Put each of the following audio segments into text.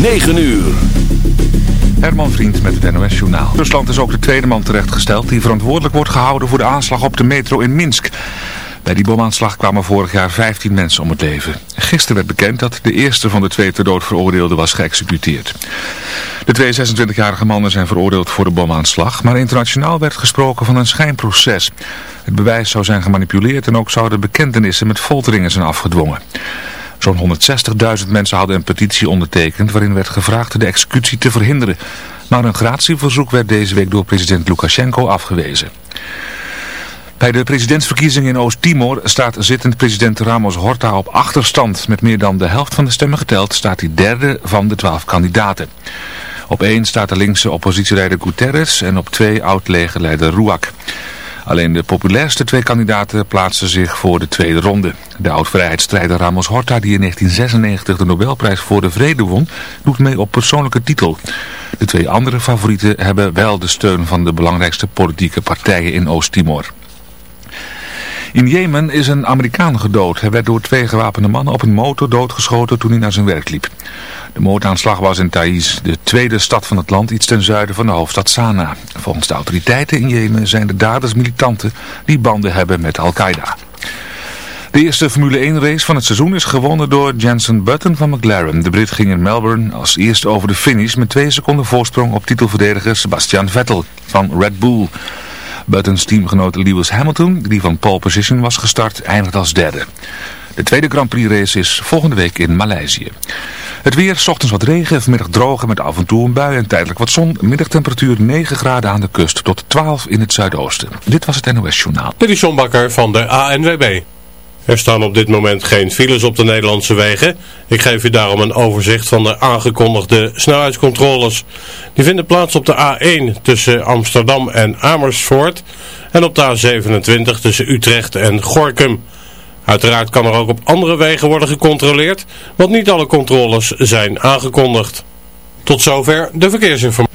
9 uur. Herman Vriend met het NOS Journaal. Rusland is ook de tweede man terechtgesteld die verantwoordelijk wordt gehouden voor de aanslag op de metro in Minsk. Bij die bomaanslag kwamen vorig jaar 15 mensen om het leven. Gisteren werd bekend dat de eerste van de twee ter dood veroordeelden was geëxecuteerd. De twee 26-jarige mannen zijn veroordeeld voor de bomaanslag, maar internationaal werd gesproken van een schijnproces. Het bewijs zou zijn gemanipuleerd en ook zouden bekentenissen met folteringen zijn afgedwongen. Zo'n 160.000 mensen hadden een petitie ondertekend waarin werd gevraagd de executie te verhinderen. Maar een gratieverzoek werd deze week door president Lukashenko afgewezen. Bij de presidentsverkiezingen in Oost-Timor staat zittend president Ramos Horta op achterstand. Met meer dan de helft van de stemmen geteld staat hij derde van de twaalf kandidaten. Op één staat de linkse oppositieleider Guterres en op twee oud-legerleider Ruak. Alleen de populairste twee kandidaten plaatsen zich voor de tweede ronde. De oud-vrijheidsstrijder Ramos Horta, die in 1996 de Nobelprijs voor de Vrede won, doet mee op persoonlijke titel. De twee andere favorieten hebben wel de steun van de belangrijkste politieke partijen in Oost-Timor. In Jemen is een Amerikaan gedood. Hij werd door twee gewapende mannen op een motor doodgeschoten toen hij naar zijn werk liep. De moordaanslag was in Taiz, de tweede stad van het land, iets ten zuiden van de hoofdstad Sanaa. Volgens de autoriteiten in Jemen zijn de daders militanten die banden hebben met Al-Qaeda. De eerste Formule 1 race van het seizoen is gewonnen door Jensen Button van McLaren. De Brit ging in Melbourne als eerste over de finish met twee seconden voorsprong op titelverdediger Sebastian Vettel van Red Bull. Buttons teamgenoot Lewis Hamilton, die van pole position was gestart, eindigt als derde. De tweede Grand Prix race is volgende week in Maleisië. Het weer, ochtends wat regen, vanmiddag droog met af en toe een bui en tijdelijk wat zon. Middagtemperatuur 9 graden aan de kust tot 12 in het zuidoosten. Dit was het NOS Journaal. Dit is John Bakker van de ANWB. Er staan op dit moment geen files op de Nederlandse wegen. Ik geef u daarom een overzicht van de aangekondigde snelheidscontroles. Die vinden plaats op de A1 tussen Amsterdam en Amersfoort en op de A27 tussen Utrecht en Gorkum. Uiteraard kan er ook op andere wegen worden gecontroleerd, want niet alle controles zijn aangekondigd. Tot zover de verkeersinformatie.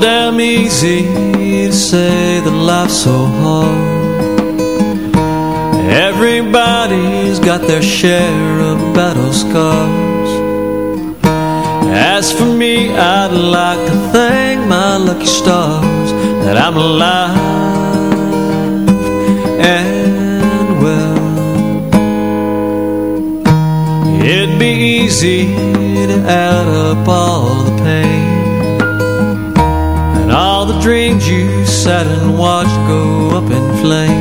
Damn easy to say that life's so hard. Everybody's got their share of battle scars. As for me, I'd like to thank my lucky stars That I'm alive and well. It'd be easy to add up all And watch go up in flames.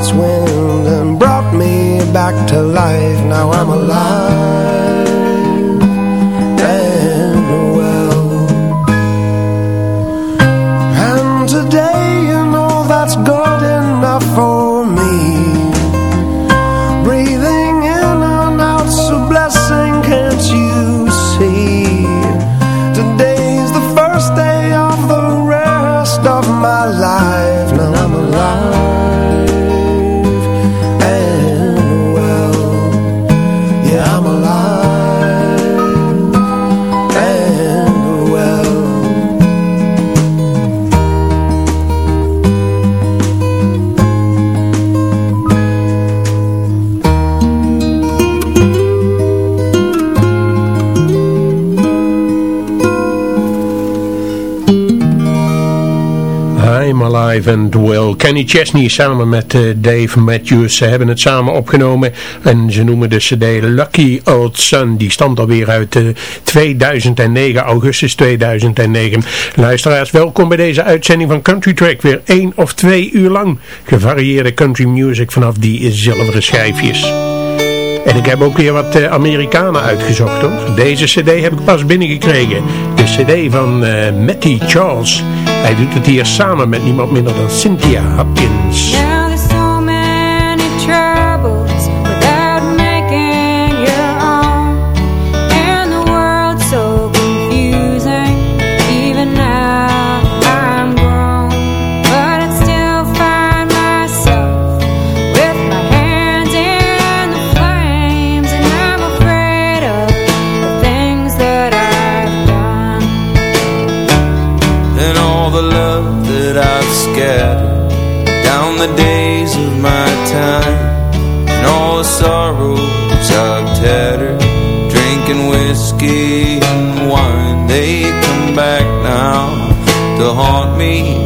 Its wind and brought me back to life. Now I'm alive Alive and. Kenny Chesney samen met uh, Dave Matthews. Ze hebben het samen opgenomen en ze noemen de cd Lucky Old Sun. Die stamt alweer uit uh, 2009, augustus 2009. Luisteraars, welkom bij deze uitzending van Country Track. Weer één of twee uur lang gevarieerde country music vanaf die zilveren schijfjes. En ik heb ook weer wat uh, Amerikanen uitgezocht hoor. Deze cd heb ik pas binnengekregen. De cd van uh, Matty Charles. Hij doet het hier samen met niemand minder dan Cynthia Hopkins. haunt me.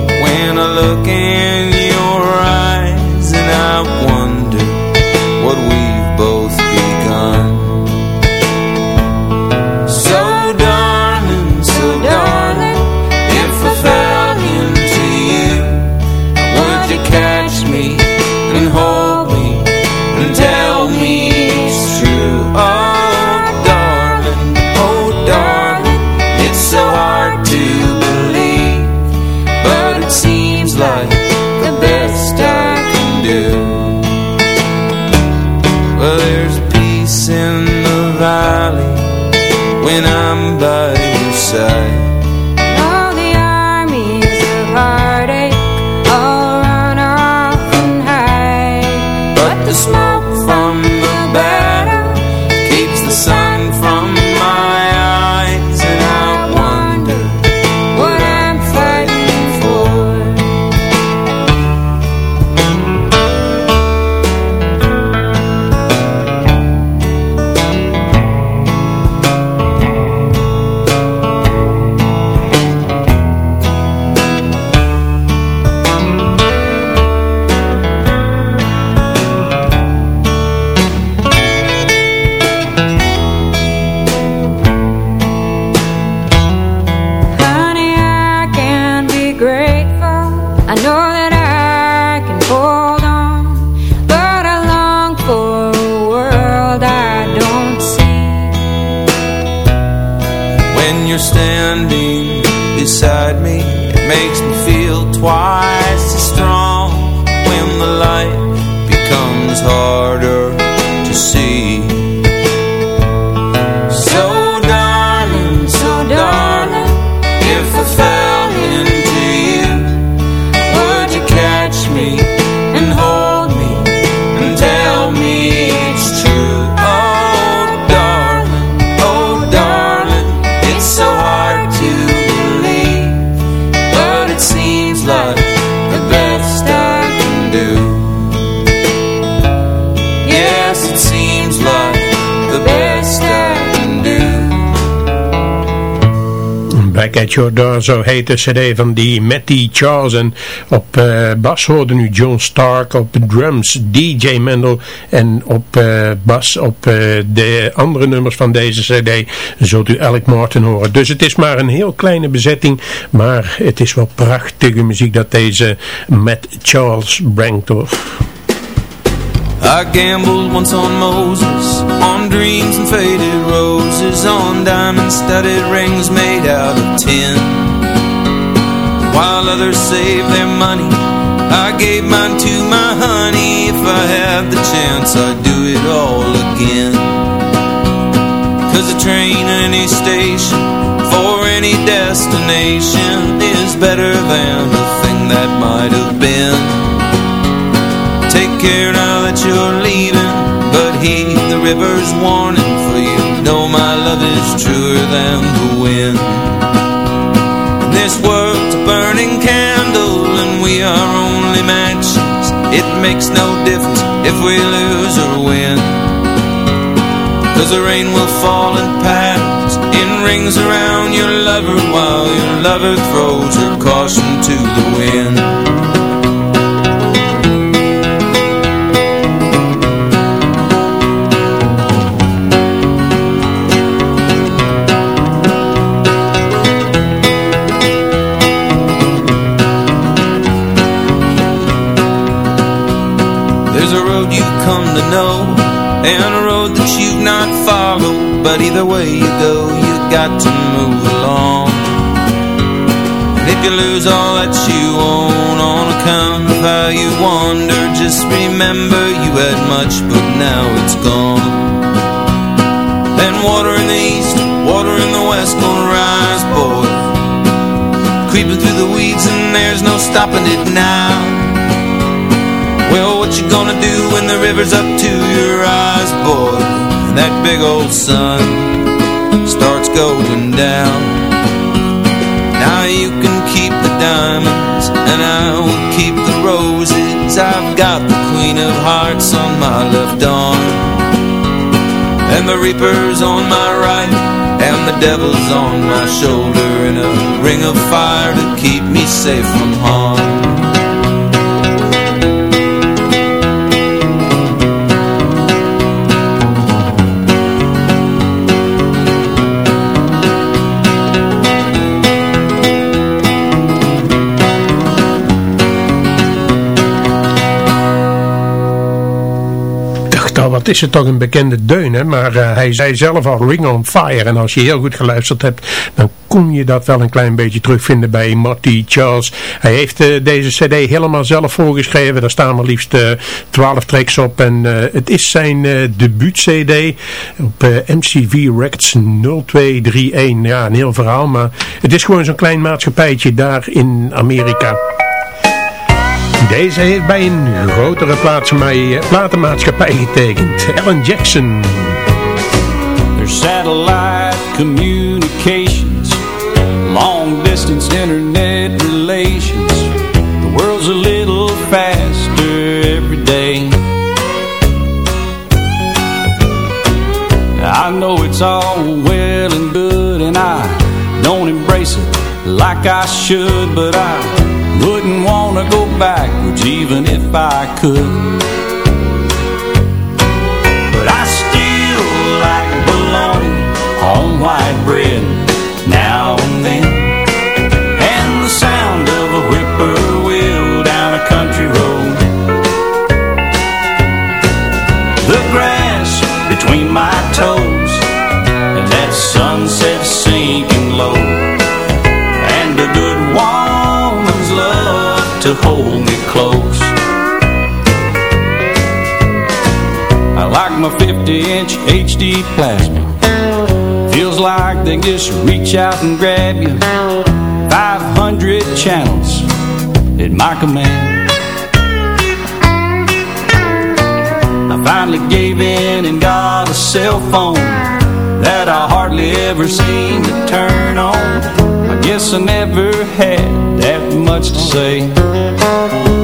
Back Your Door, zo heet de cd van die Matty Charles. En op uh, bas hoorde nu John Stark, op drums DJ Mendel en op uh, bas op uh, de andere nummers van deze cd zult u Alec Martin horen. Dus het is maar een heel kleine bezetting, maar het is wel prachtige muziek dat deze Matt Charles brengt. I gambled once on Moses, on dreams and faded roses, on diamond-studded rings made out of tin. While others saved their money, I gave mine to my honey. If I had the chance, I'd do it all again. Cause a train at any station, for any destination, is better than a thing that might have been. Take care now that you're leaving But heed the river's warning For you. Know my love is truer than the wind. This world's a burning candle And we are only matches. It makes no difference if we lose or win. Cause the rain will fall and pass In rings around your lover While your lover throws her caution to the wind And a road that you've not followed. But either way you go, you got to move along. And if you lose all that you own On account of how you wander Just remember you had much, but now it's gone. And water in the east, water in the west Gonna rise, boy. Creeping through the weeds and there's no stopping it now gonna do when the river's up to your eyes, boy? And that big old sun starts going down. Now you can keep the diamonds, and I will keep the roses. I've got the queen of hearts on my left arm, and the reaper's on my right, and the devil's on my shoulder, and a ring of fire to keep me safe from harm. Is het toch een bekende deun, hè? maar uh, hij zei zelf al Ring on Fire. En als je heel goed geluisterd hebt, dan kon je dat wel een klein beetje terugvinden bij Marty Charles. Hij heeft uh, deze cd helemaal zelf voorgeschreven. Daar staan maar liefst uh, 12 tracks op. En het is zijn debuut cd op MCV Records 0231. Ja, een heel verhaal, maar het is gewoon zo'n klein maatschappijtje daar in Amerika. Deze heeft bij een grotere platenmaatschappij getekend. Alan Jackson. There's satellite communications. Long distance internet relations. The world's a little faster every day. I know it's all well and good like I should, but I wouldn't want to go backwards even if I could. But I still like bologna on white bread now and then. And the sound of a whippoorwill down a country road. The grass between my toes And that sunset to hold me close. I like my 50-inch HD plasma. Feels like they just reach out and grab you. 500 channels at my command. I finally gave in and got a cell phone That I hardly ever seem to turn on Guess I never had that much to say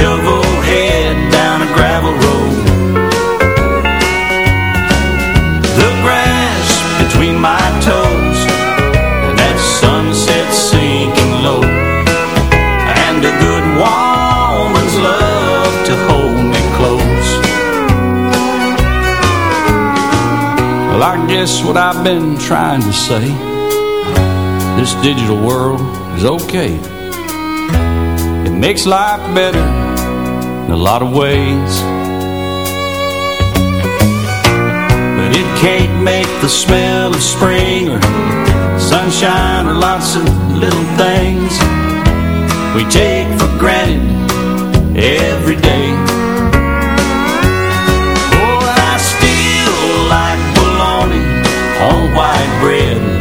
Shovel head down a gravel road. The grass between my toes, that sunset sinking low, and a good woman's love to hold me close. Well, I guess what I've been trying to say, this digital world is okay It makes life better in a lot of ways. But it can't make the smell of spring or sunshine or lots of little things we take for granted every day. Oh, I still like bologna on white bread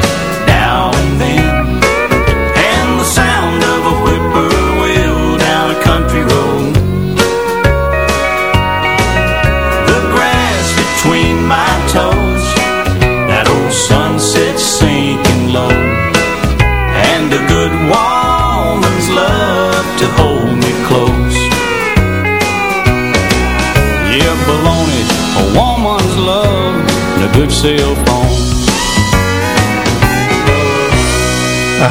good phone.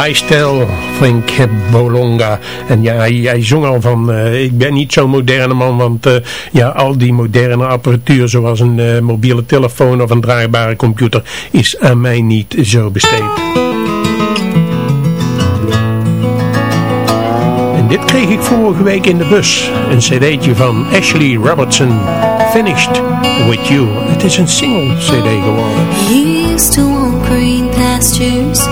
I still think Bolonga. En ja, hij, zong al van, uh, ik ben niet zo'n moderne man, want uh, ja, al die moderne apparatuur zoals een uh, mobiele telefoon of een draagbare computer is aan mij niet zo besteed. En dit kreeg ik vorige week in de bus. Een cd'tje van Ashley Robertson. Finished with You. Het is een single CD. He used to want green pastures,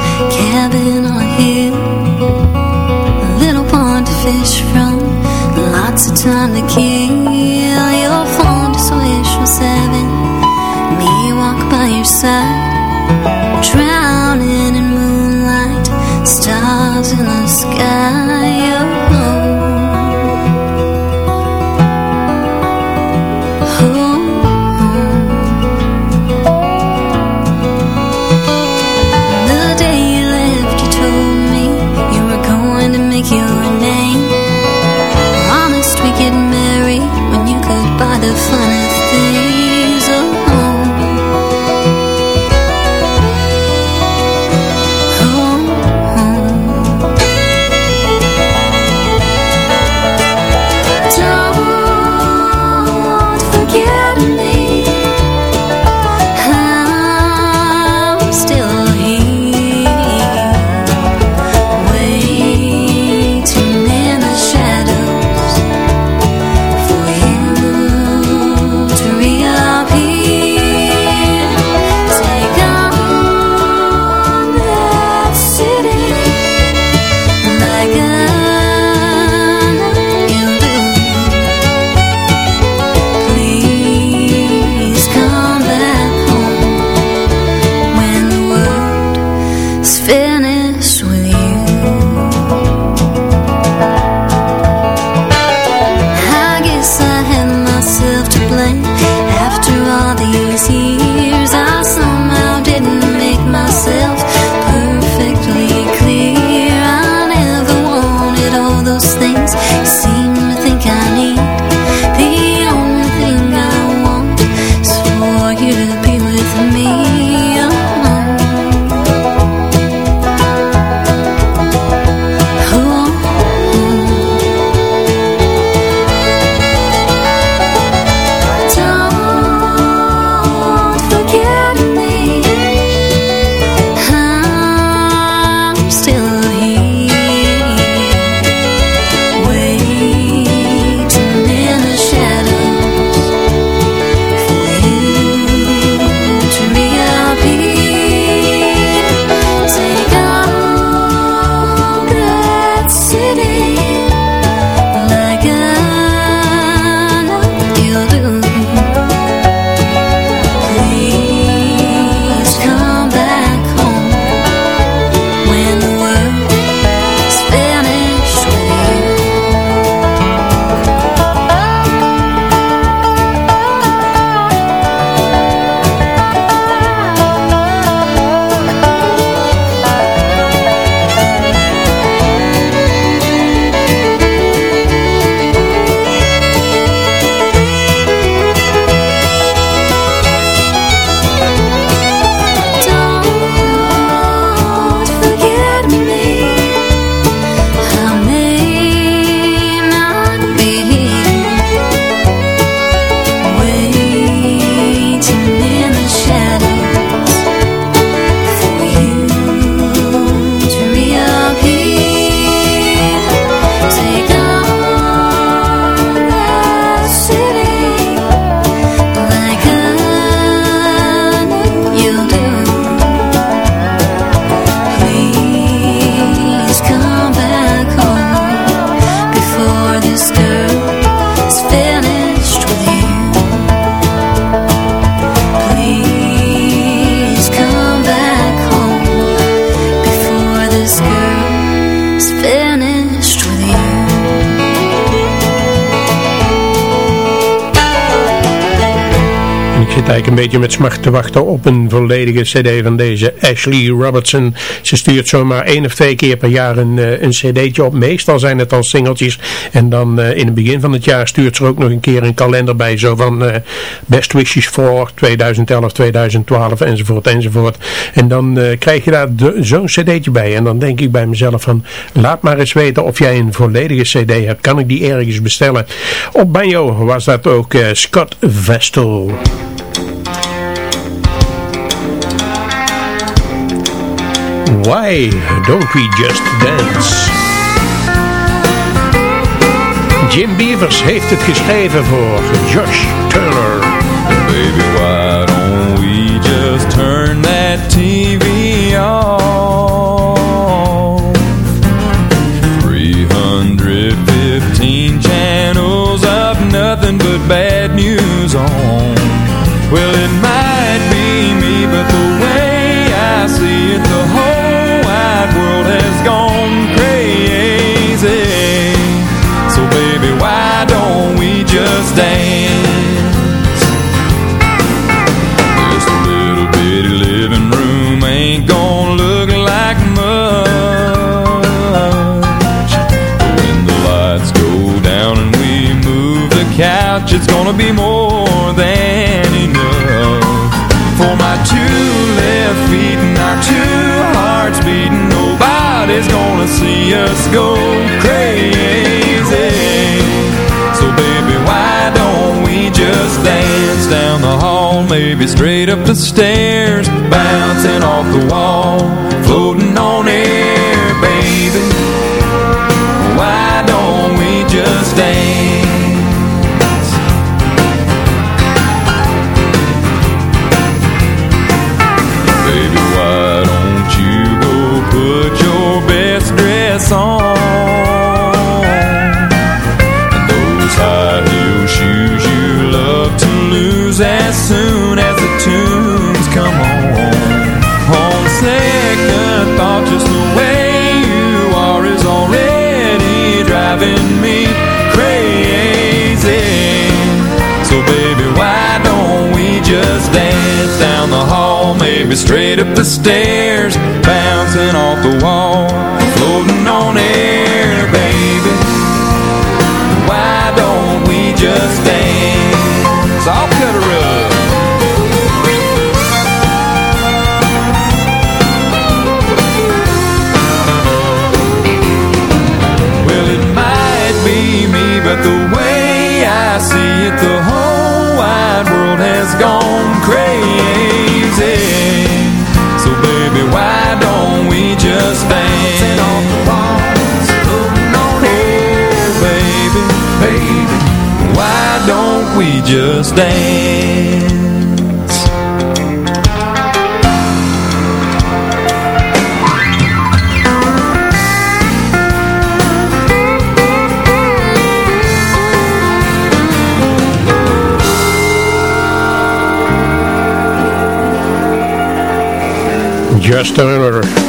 Ik zit eigenlijk een beetje met smart te wachten op een volledige cd van deze Ashley Robertson. Ze stuurt zomaar één of twee keer per jaar een, eh, een cd'tje op. Meestal zijn het dan singeltjes. En dan uh, in het begin van het jaar stuurt ze ook nog een keer een kalender bij. Zo van uh, Best Wishes voor 2011, 2012 enzovoort enzovoort. En dan krijg je daar zo'n cd'tje bij. En dan denk ik bij mezelf van laat maar eens weten of jij een volledige cd hebt. Kan ik die ergens bestellen? Op banjo was dat ook Scott Vestal. Why Don't We Just Dance? Jim Beavers heeft het geschreven voor Josh Turner. Baby, why don't we just turn that TV on? Gonna be more than enough. For my two left feet and our two hearts beating Nobody's gonna see us go crazy. So baby, why don't we just dance down the hall Maybe straight up the stairs Bouncing off the wall up the stairs just dance? Just a Turner.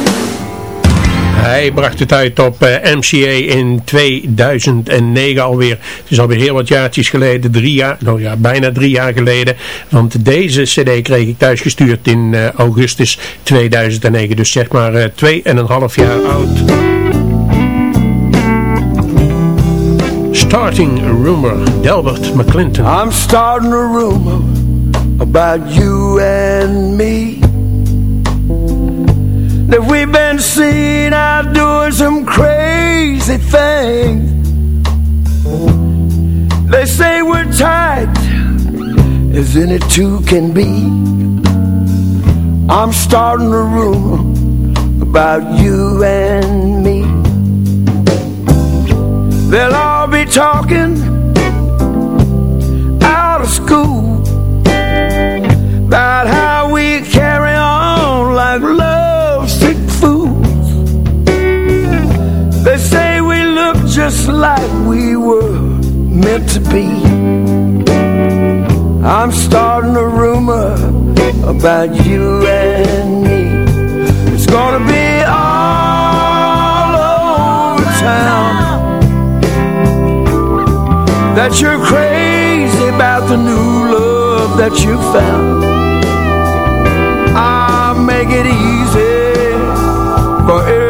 Hij bracht het uit op eh, MCA in 2009 alweer. Het is alweer heel wat jaartjes geleden, drie jaar, nou ja, bijna drie jaar geleden. Want deze cd kreeg ik thuis gestuurd in uh, augustus 2009. Dus zeg maar uh, twee en een half jaar oud. Starting a rumor, Delbert McClinton. I'm starting a rumor about you and me. That we've been seen out doing some crazy things. They say we're tight as any two can be. I'm starting a rumor about you and me. They'll all be talking out of school about how just like we were meant to be. I'm starting a rumor about you and me. It's gonna be all over town that you're crazy about the new love that you found. I'll make it easy for everyone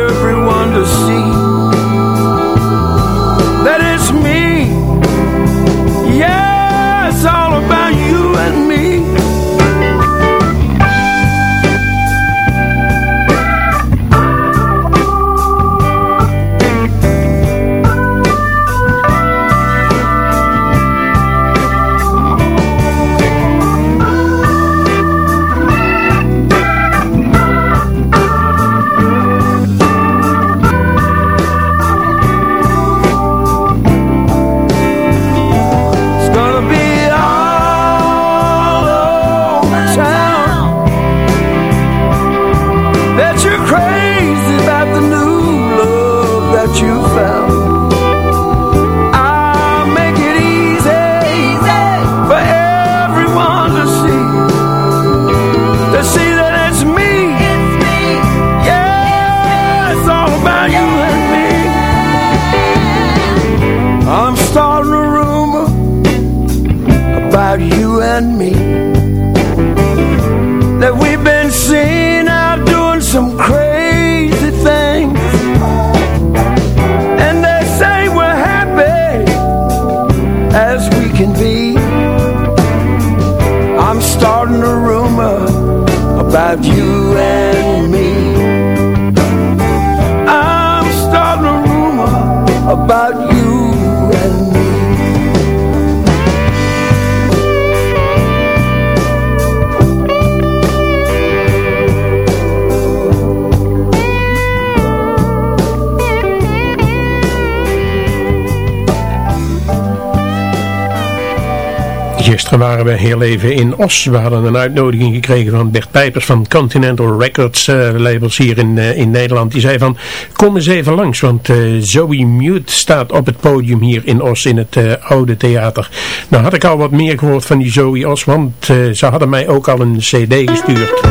Gisteren waren we heel even in Os. We hadden een uitnodiging gekregen van Bert Pijpers van Continental Records uh, labels hier in, uh, in Nederland. Die zei van, kom eens even langs, want uh, Zoe Mute staat op het podium hier in Os in het oude theater. Nou had ik al wat meer gehoord van die Zoe Os, want ze hadden mij ook al een cd gestuurd.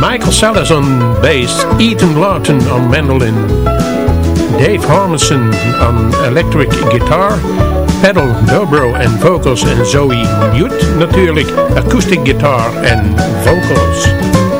Michael Sellers on bass, Ethan Lawton on mandolin. Dave Harmison on electric guitar, pedal, dobro en vocals en Zoe Mute natuurlijk, acoustic guitar en vocals.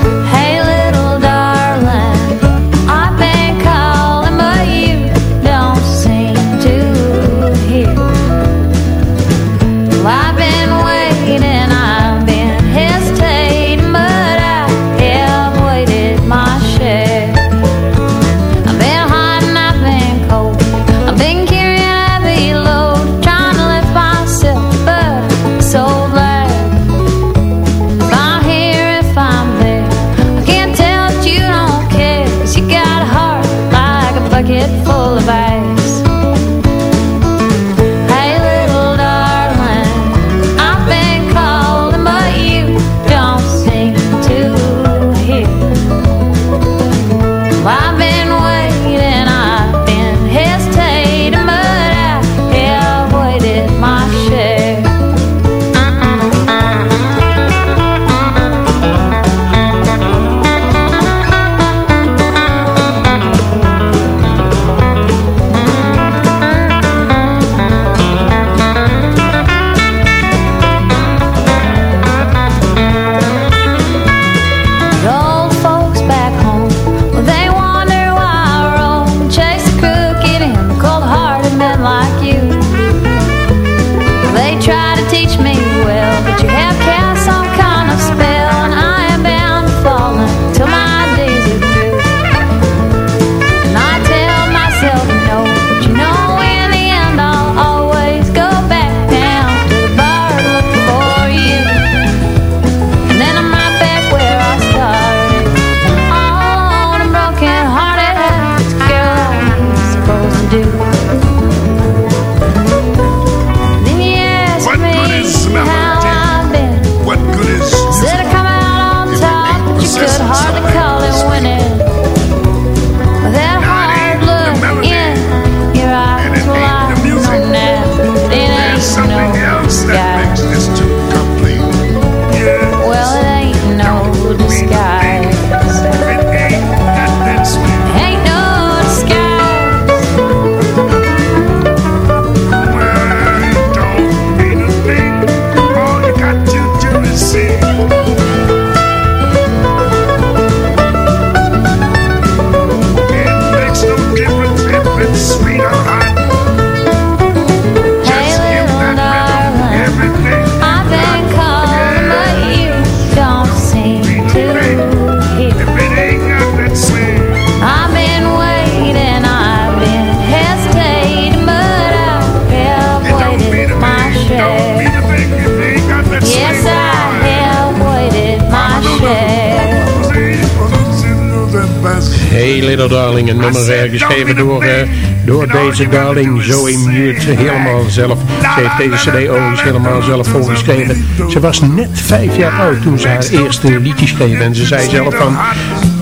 Geschreven door, uh, door deze darling, Zoe Mute, helemaal zelf. Ze heeft deze cd overigens helemaal zelf voorgeschreven. Ze was net vijf jaar oud toen ze haar eerste liedje schreef. En ze zei zelf van,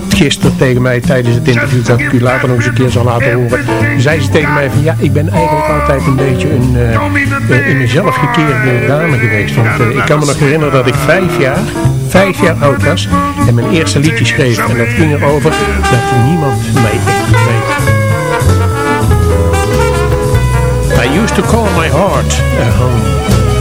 gisteren tegen mij tijdens het interview, dat ik u later nog eens een keer zal laten horen, zei ze tegen mij van ja, ik ben eigenlijk altijd een beetje een uh, in mezelf gekeerde dame geweest. Want ik kan me nog herinneren dat ik vijf jaar, vijf jaar oud was en mijn eerste liedje schreef. En dat ging erover dat niemand mij to call my heart a home.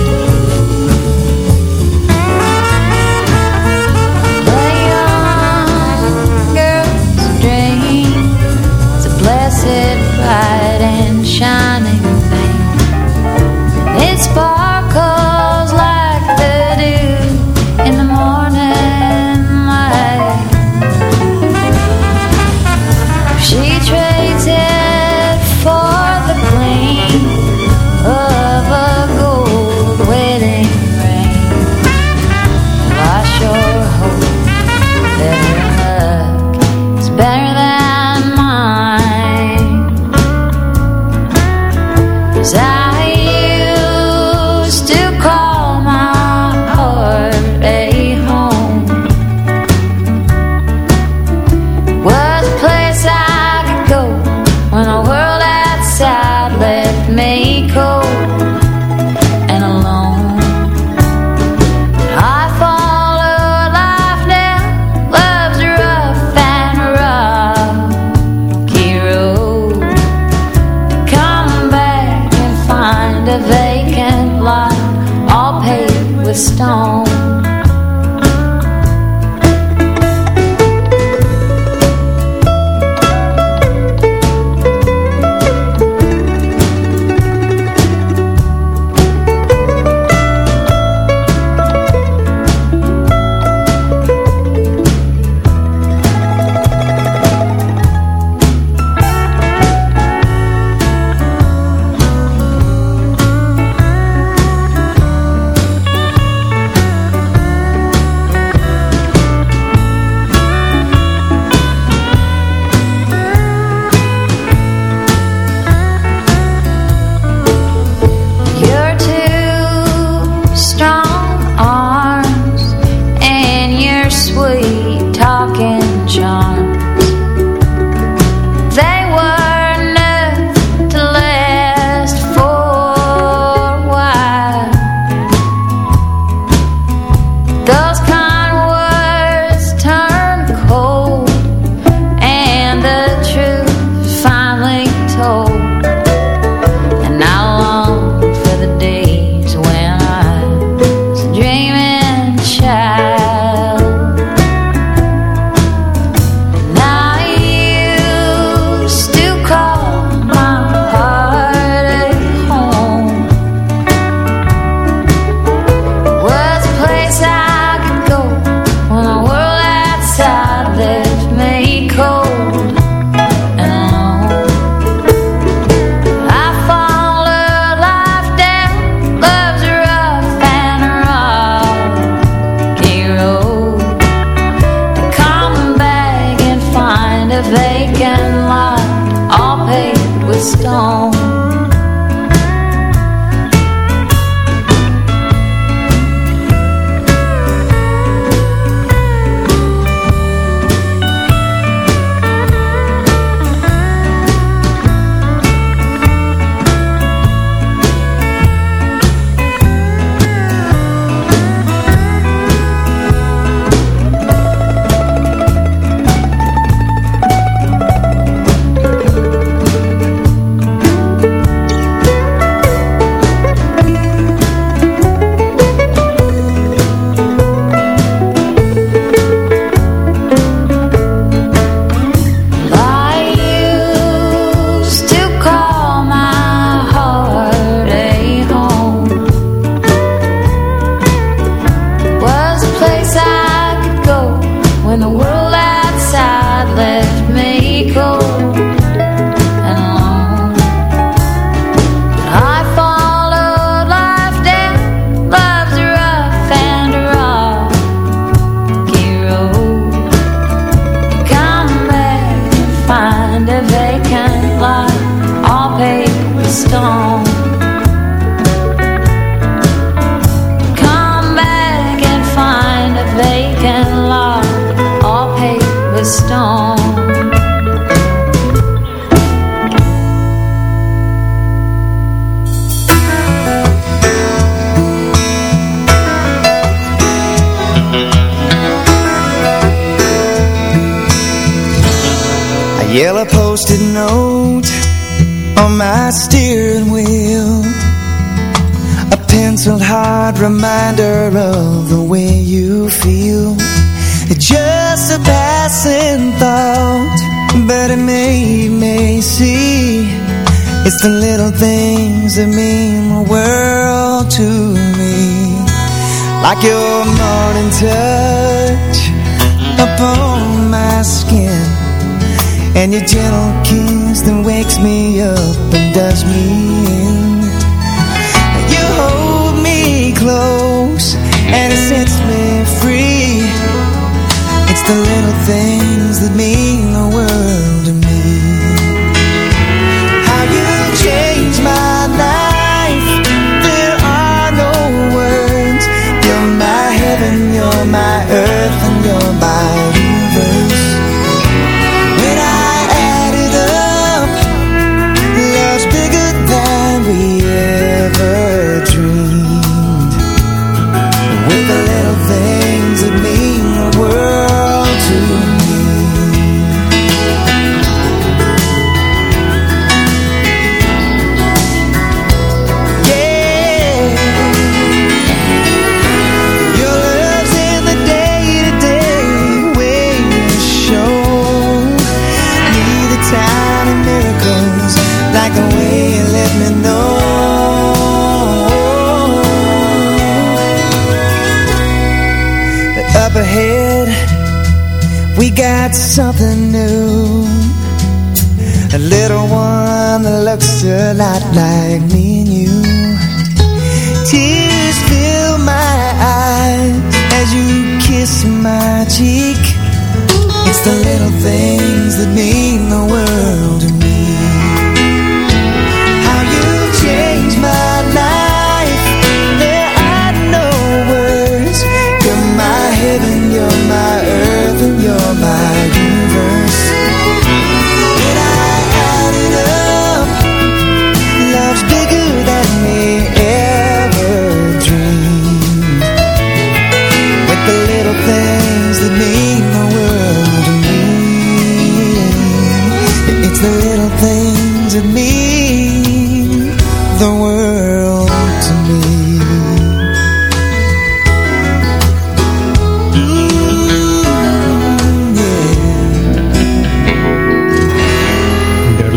The world to me.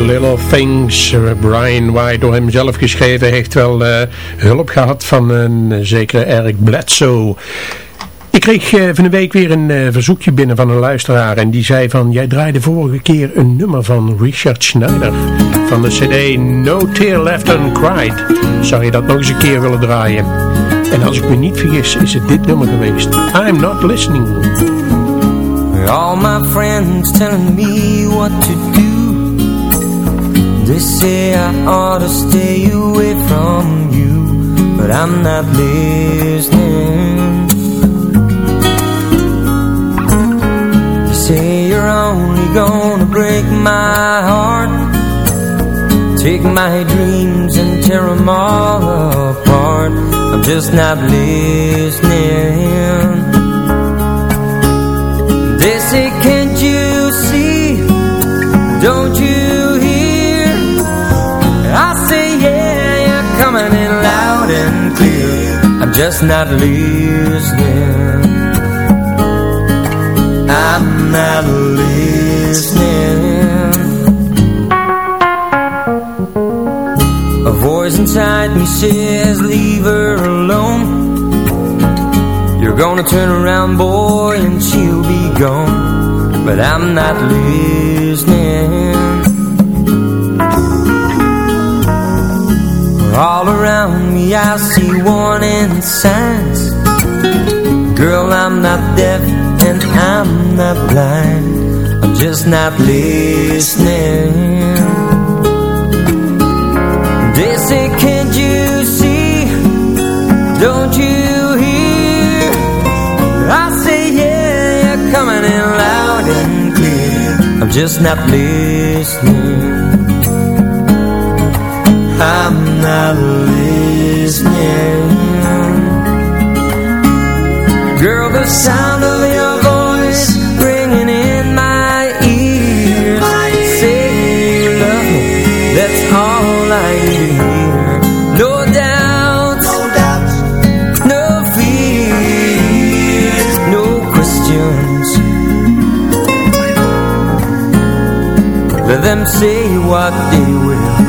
Little Things, eh, Brian White door hem zelf geschreven, heeft wel eh, hulp gehad van een zekere Eric Bledsoe. Ik kreeg eh, van de week weer een eh, verzoekje binnen van een luisteraar en die zei van, jij draaide vorige keer een nummer van Richard Schneider van de cd No Tear Left Uncried. Zou je dat nog eens een keer willen draaien? En als ik me niet vergis is het dit nummer geweest. I'm Not Listening. All my friends telling me what to do They say I ought to stay away from you But I'm not listening you're only gonna break my heart Take my dreams and tear them all apart I'm just not listening they say, can't you see? Don't you hear? I say, yeah, you're coming in loud and clear. I'm just not listening. I'm not listening. A voice inside me says, leave her alone. You're gonna turn around, boy, and she'll be gone. But I'm not listening. All around me, I see warning signs. Girl, I'm not deaf I'm not blind. I'm just not listening. They say, can't you see? Don't you hear? I say, yeah, you're coming in loud and clear. I'm just not listening. I'm not listening. Girl, the sound of them say what they will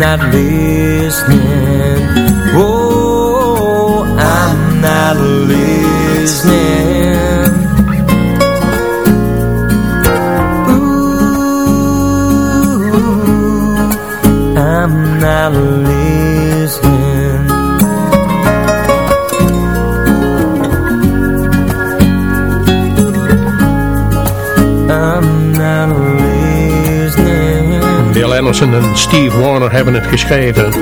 not listening. Oh, I'm not listening. En Steve Warner hebben het geschreven.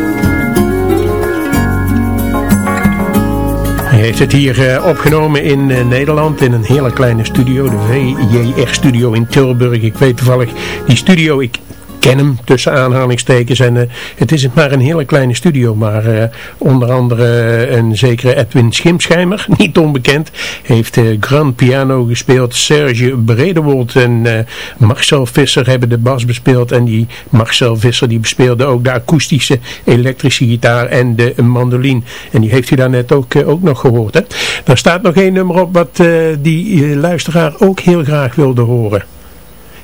Hij heeft het hier uh, opgenomen in uh, Nederland in een hele kleine studio, de VJR studio in Tilburg. Ik weet toevallig die studio, ik ken hem tussen aanhalingstekens. En uh, het is maar een hele kleine studio. Maar uh, onder andere een zekere Edwin Schimschijmer, niet onbekend, heeft uh, grand piano gespeeld. Serge Bredewold en Marcel Visser hebben de bas bespeeld. En die Marcel Visser die bespeelde ook de akoestische elektrische gitaar en de mandoline. En die heeft u daar net ook, ook nog gehoord. Hè? Daar staat nog één nummer op wat die luisteraar ook heel graag wilde horen.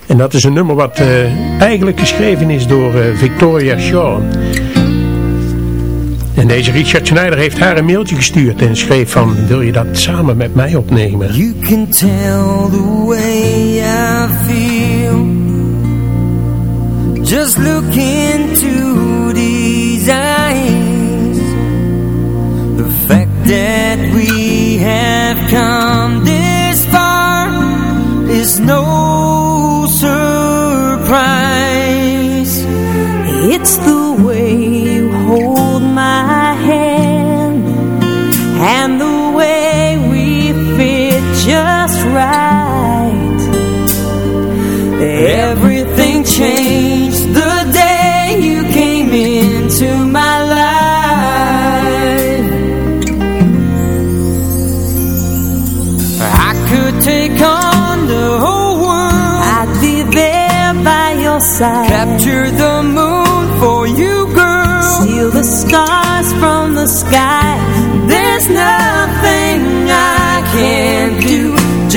En dat is een nummer wat uh, eigenlijk geschreven is door uh, Victoria Shaw. En deze Richard Schneider heeft haar een mailtje gestuurd en schreef van, wil je dat samen met mij opnemen? You can tell the way I feel Just look into these eyes The fact that we have come this far is no surprise. It's the way you hold my hand and the way we fit just right. Everything changed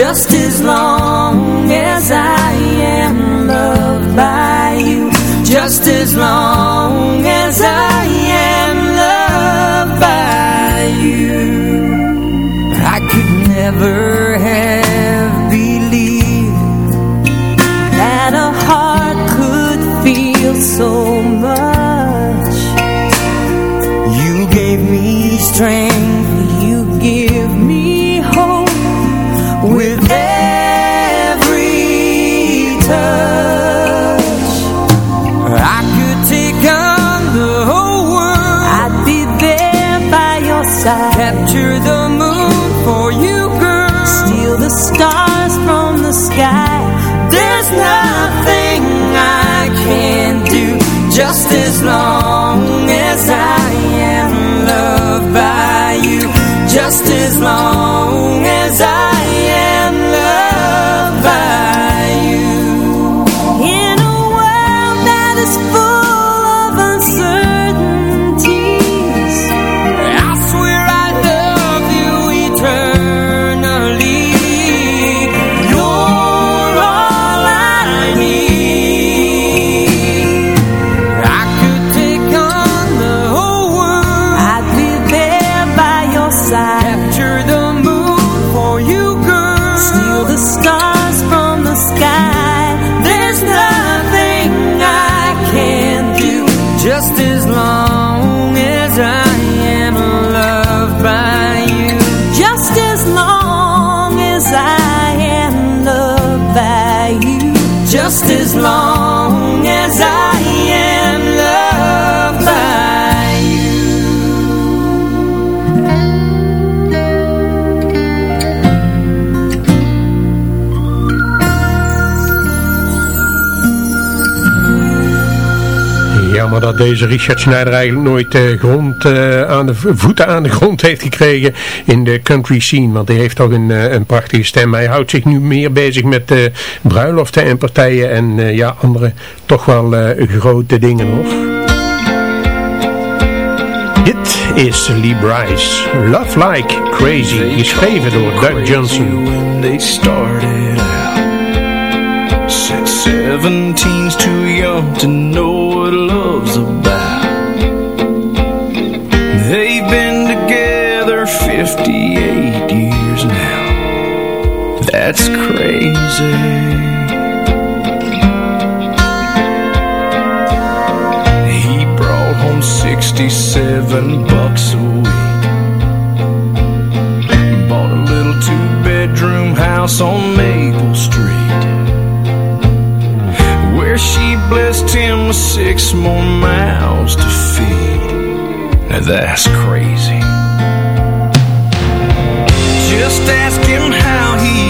Just as long Jammer dat deze Richard Schneider eigenlijk nooit uh, grond, uh, aan de voeten aan de grond heeft gekregen in de country scene. Want hij heeft toch een, uh, een prachtige stem. Hij houdt zich nu meer bezig met bruiloften en partijen en ja, andere toch wel grote dingen nog. Dit is Lee Bryce, Love Like Crazy, geschreven door Doug Johnson. To know what That's crazy He brought home 67 bucks a week Bought a little two-bedroom house on Maple Street Where she blessed him with six more mouths to feed. Now that's crazy. Just ask him how he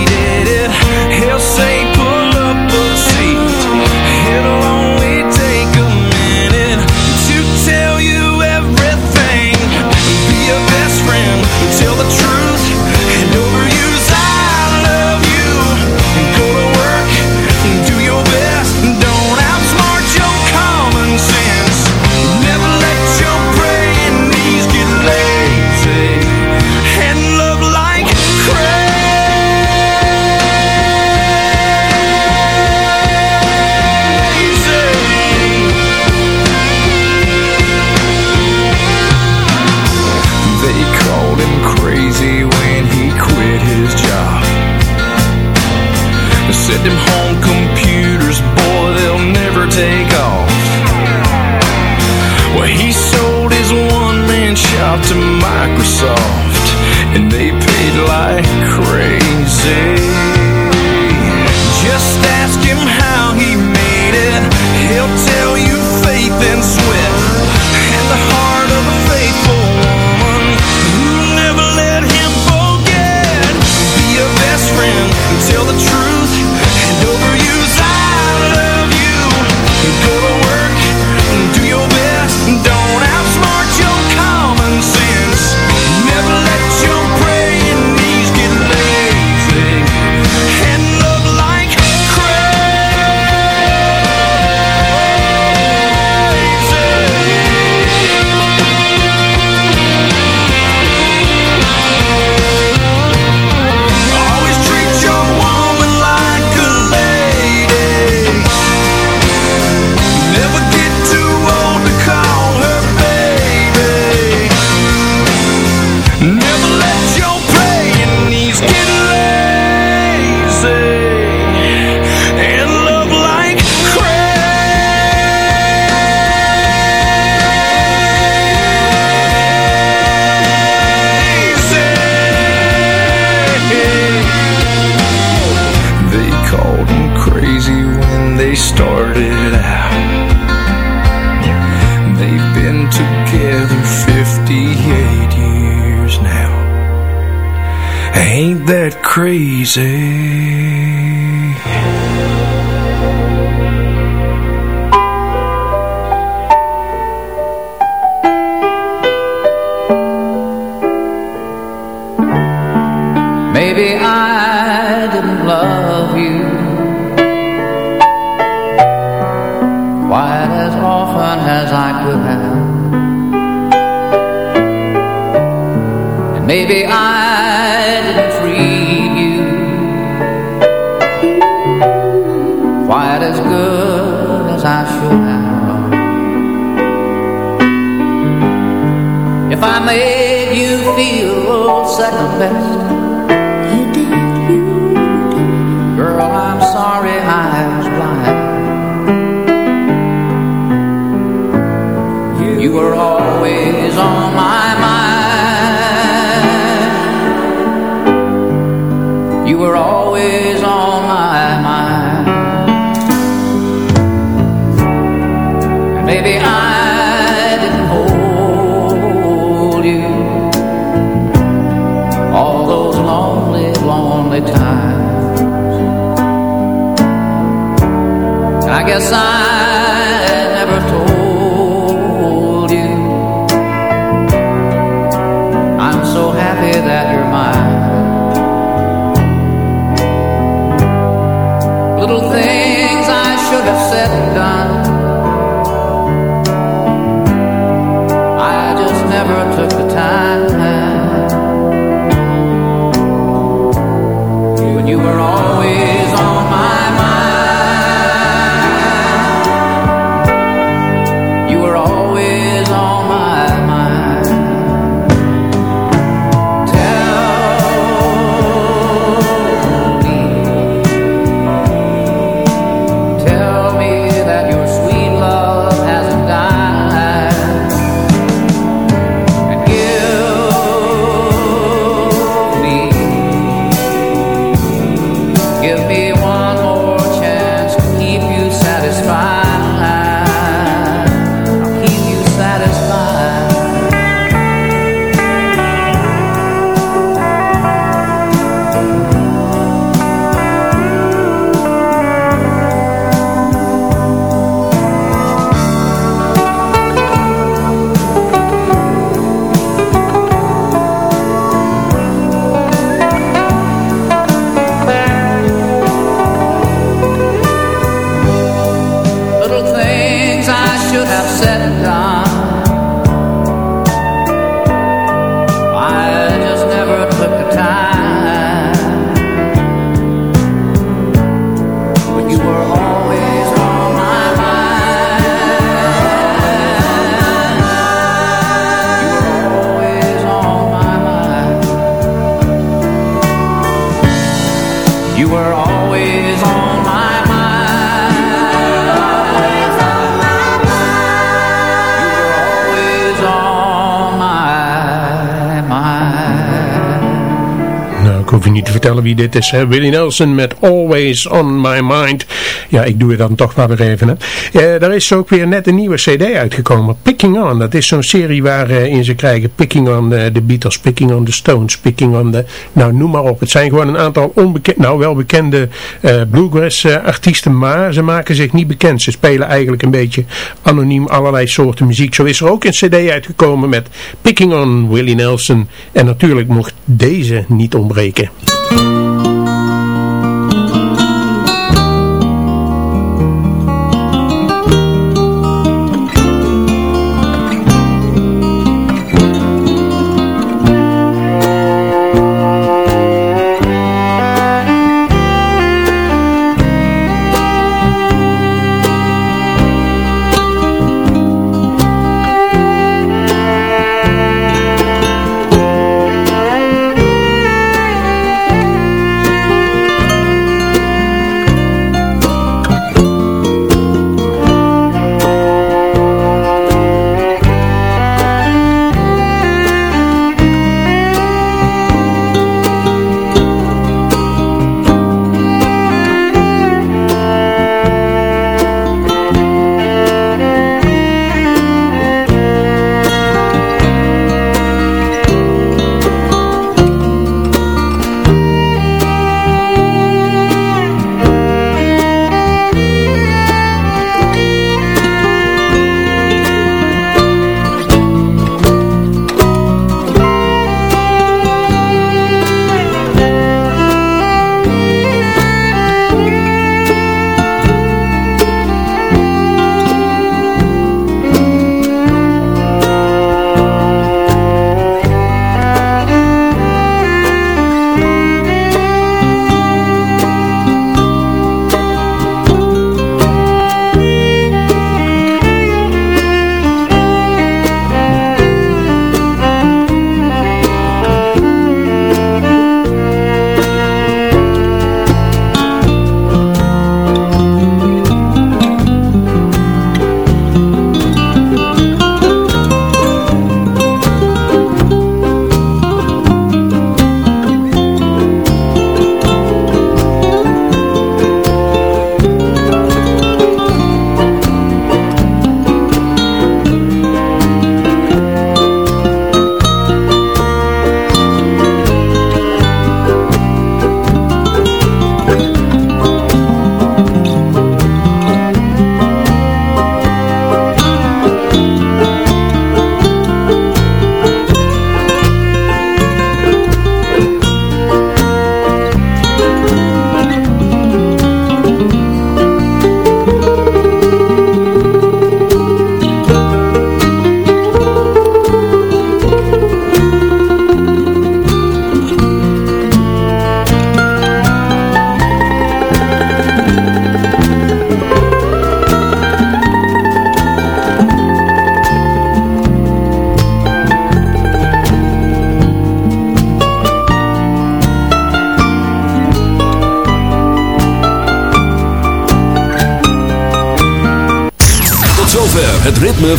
started out. They've been together 58 years now. Ain't that crazy? Maybe I didn't treat you quite as good as I should have. If I made you feel second best Girl, I'm sorry I was blind. You were always on my guess I dit is. Willie Nelson met Always On My Mind. Ja, ik doe het dan toch maar weer even. Hè? Uh, er is ook weer net een nieuwe cd uitgekomen. Picking On, dat is zo'n serie waarin uh, ze krijgen Picking On the Beatles, Picking On the Stones, Picking On the... Nou, noem maar op. Het zijn gewoon een aantal onbekende, nou wel bekende uh, bluegrass artiesten, maar ze maken zich niet bekend. Ze spelen eigenlijk een beetje anoniem allerlei soorten muziek. Zo is er ook een cd uitgekomen met Picking On Willie Nelson. En natuurlijk mocht deze niet ontbreken.